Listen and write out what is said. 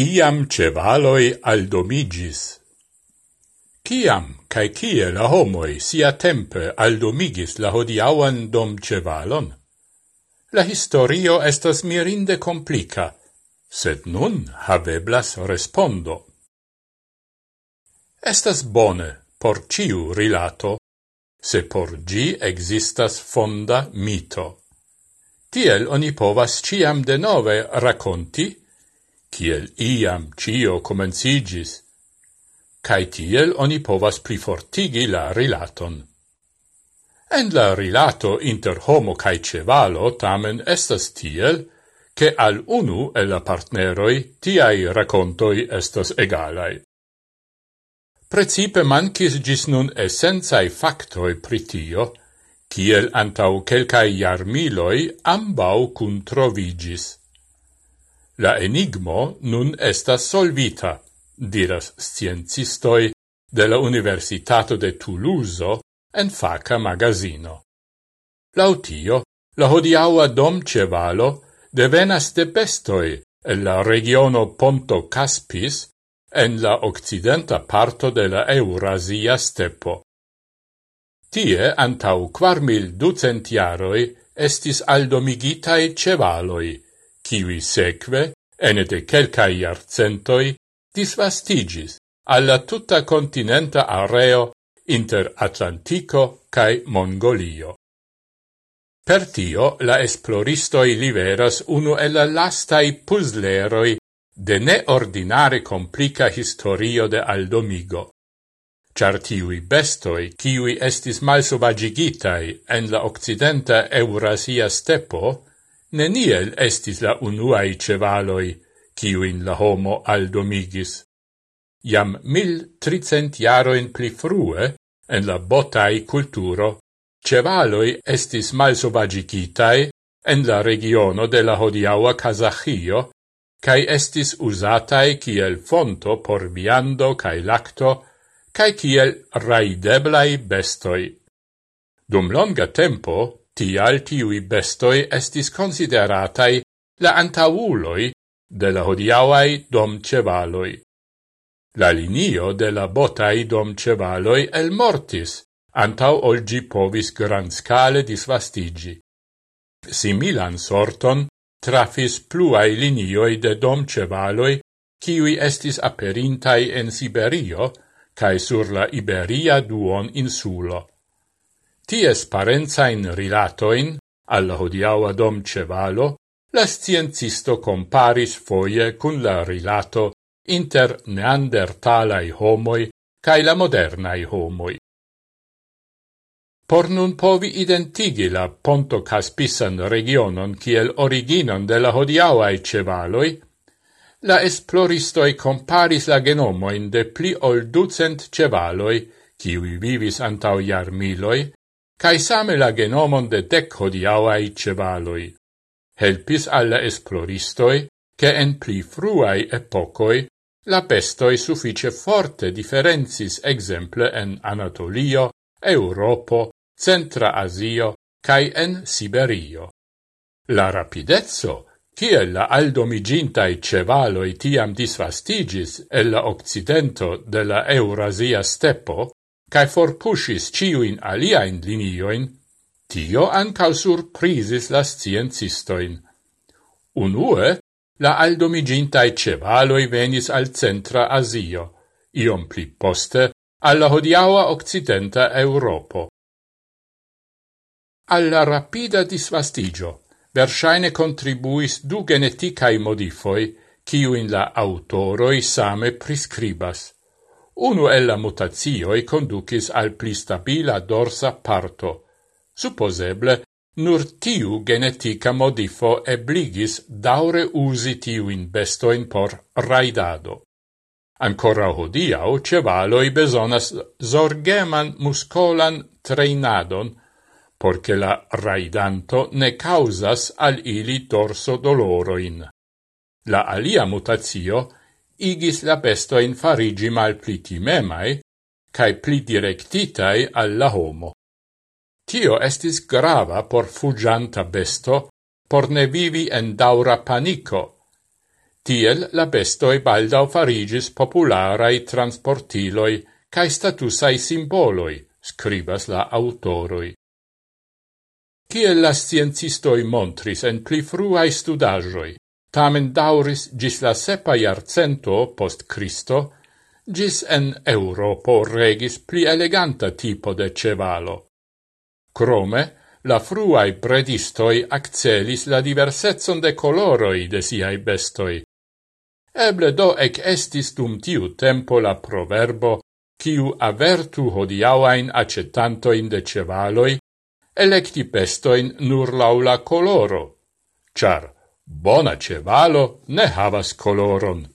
Ciam cevaloi aldomigis. Ciam, cae cie la homoi sia tempe aldomigis la hodiauan dom cevalon? La historio estas mirinde complica, sed nun haveblas respondo. Estas bone por ciu rilato, se por gi existas fonda mito. Tiel oni povas ciam denove racconti kiel iam cio comencigis, cae tiel oni povas plifortigi la rilaton. En la rilato inter homo cae cevalo tamen estas tiel, che al unu el la partneroi tiai racontoi estas egalai. Precipe mancis gis nun essenzai factoi pritio, kiel antau quelcae jarmiloi ambau cun trovigis. La enigmo nun estas solvita, diras sciencistoi de la Universitato de Toulouse en faca magazino. Lautio, la hodiaua domcevalo devenas de bestoi en la regiono Ponto Caspis en la occidenta parto de la Eurasia stepo. Tie antau quarmil ducent jaroi estis aldomigitai cevaloi, kiwi seque, ene de quelcae iarcentoi, disvastigis alla tutta continenta areo inter Atlantico cae Mongolio. Per tio la esploristoi liveras unu el la lastai puzzleroi de neordinare complica historio de Aldomigo. Char tiui bestoi, kiui estis malsubagigitai en la occidenta Eurasia stepo, neniel estis la unuae cevaloi, ciuin la homo aldomigis. Iam mil tricent jaroin pli frue, en la botai culturo, cevaloi estis malsovagicitai en la regiono de la hodiaua Kazachio, cae estis usatai kiel fonto por viando cae lacto, cae kiel raideblai bestoi. Dum longa tempo, Tial tiui bestoi estis consideratai la antauloi de la hodiauai domcevaloi. La linio de la botai domcevaloi el mortis, antau olgi povis gran scale disvastigi. Similan sorton trafis pluai linioi de domcevaloi, kiui estis aperintai en Siberio, cae sur la Iberia duon insulo ties parenzain rilatoin alla hodiaua dom cevalo, la sciencisto comparis foie cun la rilato inter neandertalai homoi cae la modernai homoi. Por nun povi identigi la Ponto Caspisan regionon kiel originon de la hodiauae cevaloi, la esploristoi comparis la genomoin de pli ol ducent cevaloi, kiui vivis antau jarmiloi, cae same la genomon de dec hodiauai cevaloi. Helpis alla esploristoi che en pli fruai epocoi la pestoi suffice forte differenzis exemple en Anatolio, Europo, Centra Asio, cae en Siberio. La rapidezzo, ciel la aldomigintai cevaloi tiam disvastigis el la occidento de la Eurasia steppo, cae forpusis ciuin aliaen linioin, tio ancau surprisis la sciencistoin. Unue, la aldomigintai cevaloi venis al centra Asio, iom pli poste alla hodiaua occidenta Europo. Alla rapida disvastigio, versaine contribuis du geneticae modifoi, ciuin la autoroi same prescribas. Unu el la mutazioi conducis al pli stabila dorsa parto. Supposeble, nur tiu genetica modifo ebligis daure usi tiuin bestoin por raidado. Ancora hodiau cevaloi besonas zorgeman muscolan treinadon, porche la raidanto ne causas al ili dorso doloroin. La alia mutazio igis la pestoin farigi mal pli timemai, cae pli directitai alla homo. Tio estis grava por fugianta besto, por ne vivi en daura panico. Tiel la bestoi baldau farigis popularai transportiloi cae statusai simboloi, scribas la autoroi. Ciel la sciencistoi montris en pli fruai studagioi, tamen dauris gis la sepa iarcento post Cristo, gis en Europo regis pli eleganta tipo de cevalo. Crome, la fruai predistoi accelis la diversetson de coloroi de siai bestoi. Eble do ec estis dum tiu tempo la proverbo ciu avertu hodiauain accettantoin de cevaloi, electi pestoin nur laula coloro, char bona cevalo ne havas coloron.